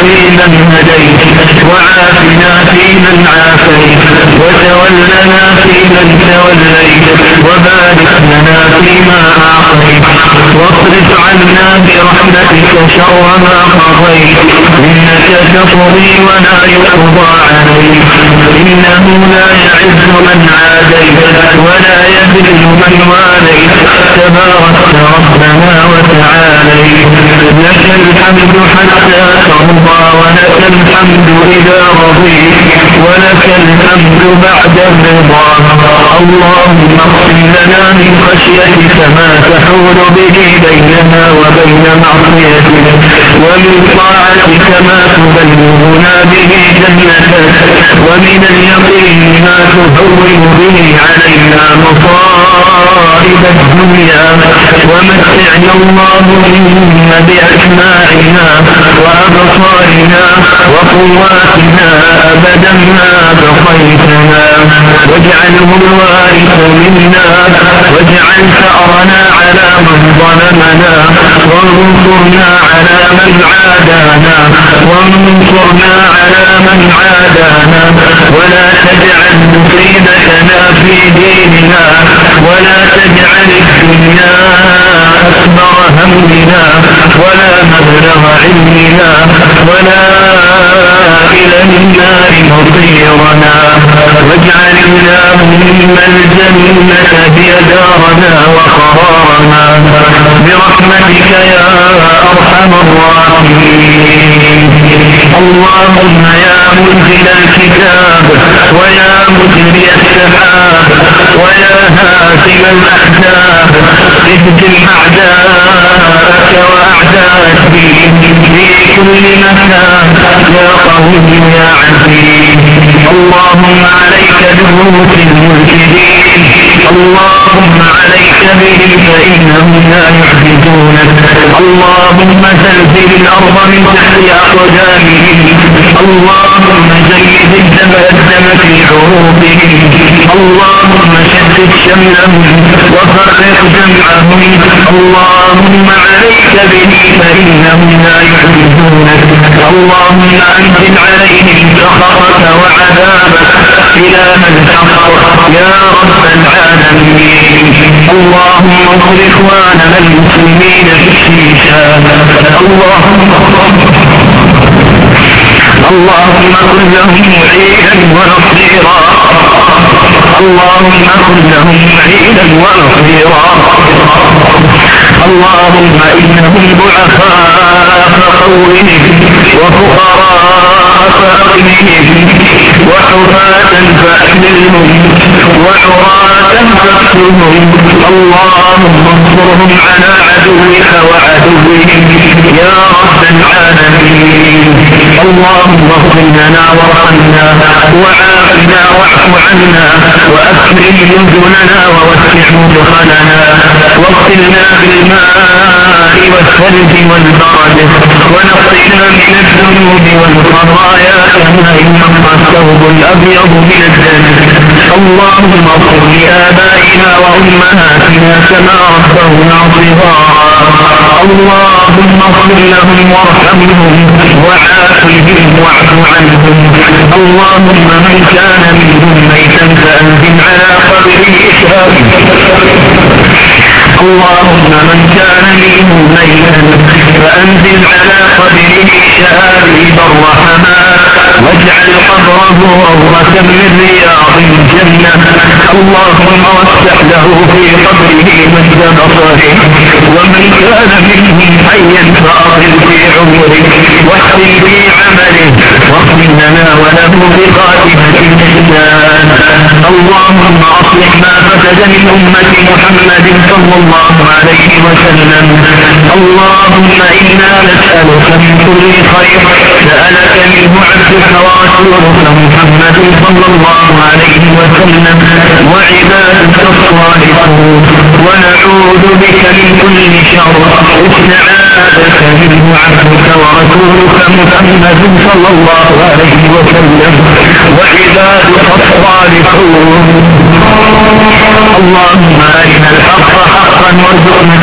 فيمن هديت وعافنا فيمن عافيت وتولنا فيمن توليت وبارك لنا فيما أعطيت واصرف عنا برحمتك شر ما قضيت إنك تقضي ولا يقضى عليك إنه لا يعز من عاديت ولا يذل من واليت تباركت ربنا لك الحمد حتى ترضى ولك الحمد إذا رضيت ولك الحمد بعد الرضا. اللهم اغفر لنا من خشيتك ما تحول به بيننا وبين معصيتك ومن طاعتك ما تبلغنا به جنتك ومن اليقين ما تهون به علينا مصائب الدنيا. ومتعنا اللهم بأسماعنا وأبصارنا وقواتنا أبدا ما بقيتنا. واجعله الوارث منا. واجعل ثأرنا على من ظلمنا وانصرنا على من عادانا وانصرنا على من عادانا. ولا تجعل مصيبتنا في ديننا ولا تجعل الدنيا أكبر همنا ولا مبلغ علمنا ولا إلى النار مصيرنا. واجعل اللهم الجنة هي دارنا وقرارنا. برحمتك يا أرحم الراحمين. اللهم يا منزل الكتاب ويا مجري السحاب ويا هاتم الأحزاب. اهدم أعداءك وأعداء الدين في كل مكان يا قوي يا عزيز. اللهم عليك بموت الملحدين اللهم عليك بهم فإنهم لا يعجزونك. اللهم زلزل الأرض من تحت أقدامهم. اللهم زيد الدم في عروقهم اللهم شتت شملهم وفرق جمعهم اللهم عليك به فإنهم لا يعجزونك اللهم أنزل عليهم سخطك وعذابك إلى من حق يا رب العالمين. اللهم انصر إخواننا المسلمين في الشيشان اللهم اللهم كن لهم معينا ونصيرا. اللهم كن لهم معينا ونصيرا. اللهم إنهم ضعفاء فقوهم وفقراء فأغنهم وحفاة فأحملهم وعراة فاقتلهم اللهم اللهم اغفر لنا وارحمنا وعافنا واعف عنا واكرم نزلنا ووسع مدخلنا واغسلنا بالماء والثلج والبرد ونقنا من الذنوب والخطايا كما ينقى الثوب الابيض من الدنس اللهم اغفر لآبائنا وأمهاتنا كما ربونا صغارا. اللهم اغفر لهم وارحمهم وعافهم واعف عنهم. اللهم من كان منهم ميتا فأنزل على قبره اللهم من كان منهم ميتا فأنزل على قبره شهادة الرحمات واجعل قبره روضة من رياض الجنة. اللهم وسع له في قبره مجد بصره ومن كان منهم حيا فأطل في عمره. واحسن في عمله. واغفر لنا وله بخاتمة الإحسان اللهم أصلح ما فسد من أمة محمد صلى الله عليه وسلم. اللهم إنا نسألك من كل خير. سألك منه عبدك ورسولك محمد صلى الله عليه وسلم. وعبادك الصالحون. ونعوذ بك من كل شر. استعاذك منه عبدك ورسولك محمد صلى الله عليه وسلم. وعبادك الصالحون. اللهم أرنا الحق حقا وارزقنا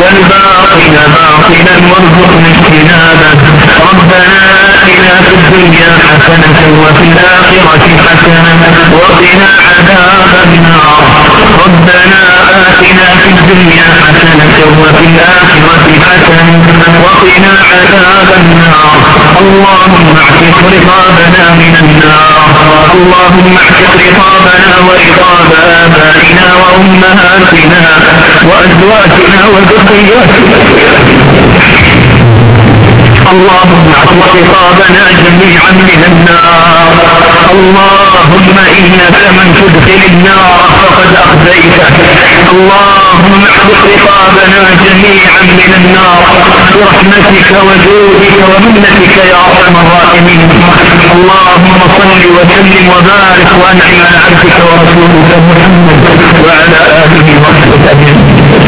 والباطل باطلا وارزقنا اجتنابه. ربنا حسنة وفي الآخرة حسنة وقنا عذاب النار. ربنا آتنا في الدنيا حسنة وفي الآخرة حسنة وقنا عذاب النار. اللهم اعتق رقابنا من النار. اللهم اعتق رقابنا ورقاب آبائنا وأمهاتنا وأزواجنا وذرياتنا. اللهم اعتق رقابنا جميعا من النار. اللهم انك من تدخل النار فقد أخزيته. اللهم اعتق رقابنا جميعا من النار. برحمتك وجودك ومنتك يا أرحم الراحمين. اللهم صل وسلم وبارك وأنعم على عبدك ورسولك محمد وعلى آله وصحبه أجمعين.